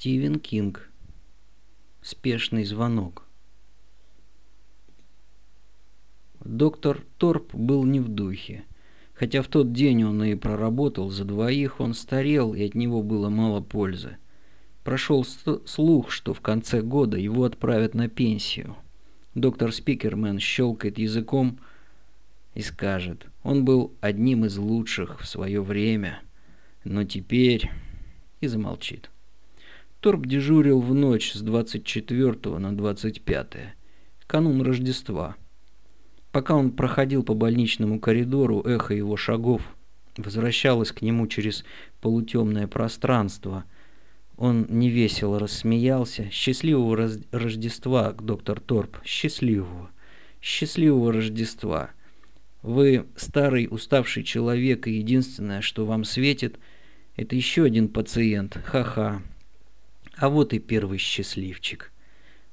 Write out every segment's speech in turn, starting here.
Стивен Кинг. Спешный звонок. Доктор Торп был не в духе. Хотя в тот день он и проработал за двоих, он старел, и от него было мало пользы. Прошел слух, что в конце года его отправят на пенсию. Доктор Спикермен щелкает языком и скажет, он был одним из лучших в свое время, но теперь... и замолчит. Торп дежурил в ночь с 24 на 25, канун Рождества. Пока он проходил по больничному коридору, эхо его шагов возвращалось к нему через полутемное пространство. Он невесело рассмеялся. «Счастливого Рождества, доктор Торп! Счастливого! Счастливого Рождества! Вы старый уставший человек, и единственное, что вам светит, это еще один пациент. Ха-ха!» А вот и первый счастливчик.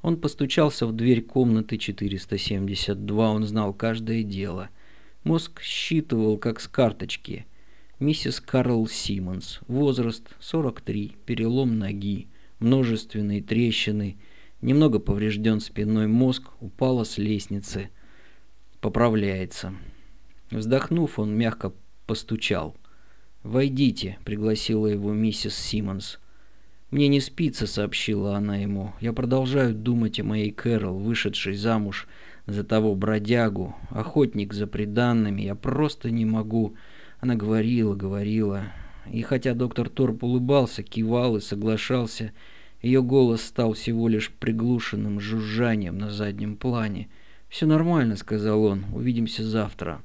Он постучался в дверь комнаты 472, он знал каждое дело. Мозг считывал, как с карточки. Миссис Карл Симмонс, возраст 43, перелом ноги, множественные трещины, немного поврежден спинной мозг, упала с лестницы. Поправляется. Вздохнув, он мягко постучал. «Войдите», — пригласила его миссис Симмонс. «Мне не спится», — сообщила она ему. «Я продолжаю думать о моей Кэрол, вышедшей замуж за того бродягу, охотник за преданными. Я просто не могу...» Она говорила, говорила. И хотя доктор Торп улыбался, кивал и соглашался, ее голос стал всего лишь приглушенным жужжанием на заднем плане. «Все нормально», — сказал он. «Увидимся завтра».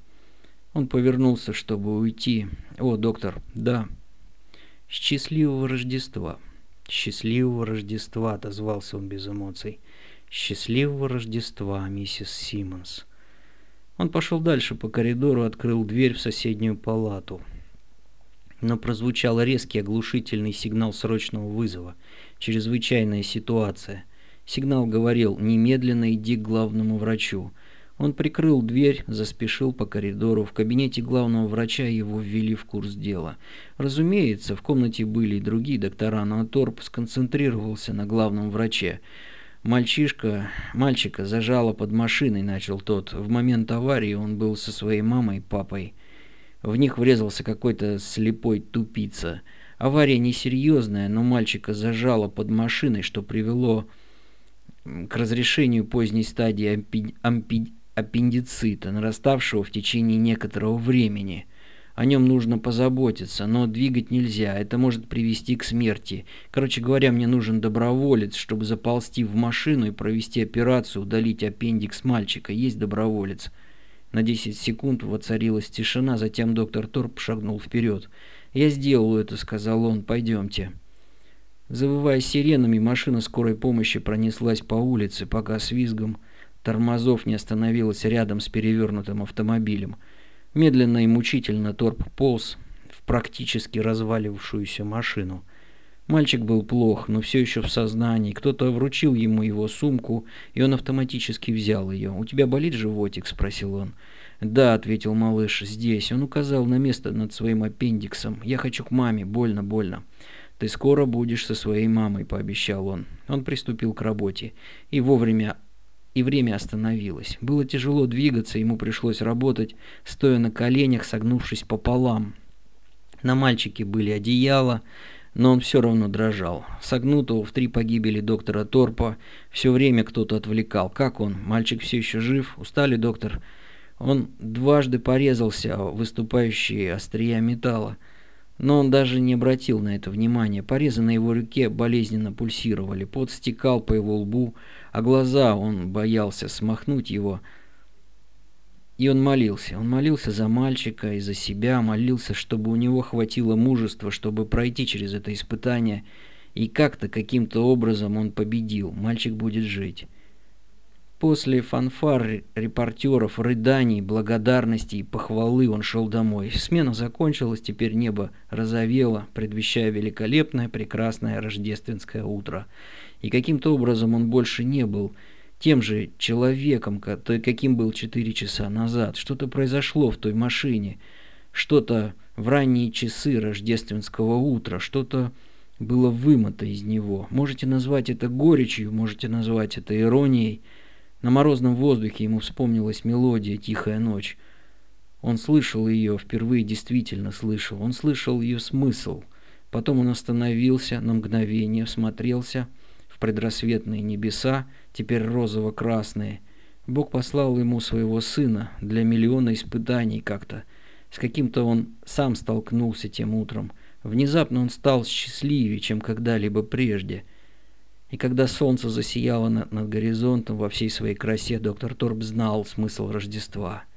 Он повернулся, чтобы уйти. «О, доктор, да. Счастливого Рождества». «Счастливого Рождества!» — отозвался он без эмоций. «Счастливого Рождества, миссис Симмонс!» Он пошел дальше по коридору, открыл дверь в соседнюю палату. Но прозвучал резкий оглушительный сигнал срочного вызова. Чрезвычайная ситуация. Сигнал говорил «немедленно иди к главному врачу». Он прикрыл дверь, заспешил по коридору. В кабинете главного врача его ввели в курс дела. Разумеется, в комнате были и другие доктора, но Торп сконцентрировался на главном враче. Мальчишка, мальчика зажало под машиной, начал тот. В момент аварии он был со своей мамой и папой. В них врезался какой-то слепой тупица. Авария несерьезная, но мальчика зажало под машиной, что привело к разрешению поздней стадии ампи... ампи аппендицита, нараставшего в течение некоторого времени. О нем нужно позаботиться, но двигать нельзя, это может привести к смерти. Короче говоря, мне нужен доброволец, чтобы заползти в машину и провести операцию, удалить аппендикс мальчика. Есть доброволец. На 10 секунд воцарилась тишина, затем доктор Торп шагнул вперед. «Я сделаю это», — сказал он, — «пойдемте». Завывая сиренами, машина скорой помощи пронеслась по улице, пока с визгом тормозов не остановилась рядом с перевернутым автомобилем. Медленно и мучительно Торп полз в практически развалившуюся машину. Мальчик был плох, но все еще в сознании. Кто-то вручил ему его сумку, и он автоматически взял ее. «У тебя болит животик?» – спросил он. «Да», – ответил малыш, – «здесь». Он указал на место над своим аппендиксом. «Я хочу к маме. Больно, больно». «Ты скоро будешь со своей мамой», – пообещал он. Он приступил к работе и вовремя и время остановилось. Было тяжело двигаться, ему пришлось работать, стоя на коленях, согнувшись пополам. На мальчике были одеяла, но он все равно дрожал. Согнутого в три погибели доктора Торпа все время кто-то отвлекал. Как он? Мальчик все еще жив? Устали, доктор? Он дважды порезался, выступающие острия металла. Но он даже не обратил на это внимания. Порезы на его руке болезненно пульсировали, пот стекал по его лбу, а глаза он боялся смахнуть его. И он молился. Он молился за мальчика и за себя, молился, чтобы у него хватило мужества, чтобы пройти через это испытание. И как-то, каким-то образом он победил. Мальчик будет жить. После фанфар, репортеров, рыданий, благодарности и похвалы он шел домой. Смена закончилась, теперь небо розовело, предвещая великолепное, прекрасное рождественское утро и каким-то образом он больше не был тем же человеком, каким был четыре часа назад. Что-то произошло в той машине, что-то в ранние часы рождественского утра, что-то было вымота из него. Можете назвать это горечью, можете назвать это иронией. На морозном воздухе ему вспомнилась мелодия «Тихая ночь». Он слышал ее, впервые действительно слышал. Он слышал ее смысл. Потом он остановился на мгновение, всмотрелся в предрассветные небеса, теперь розово-красные. Бог послал ему своего сына для миллиона испытаний как-то. С каким-то он сам столкнулся тем утром. Внезапно он стал счастливее, чем когда-либо прежде. И когда солнце засияло над, над горизонтом во всей своей красе, доктор Торп знал смысл Рождества –